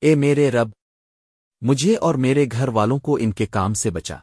اے میرے رب مجھے اور میرے گھر والوں کو ان کے کام سے بچا۔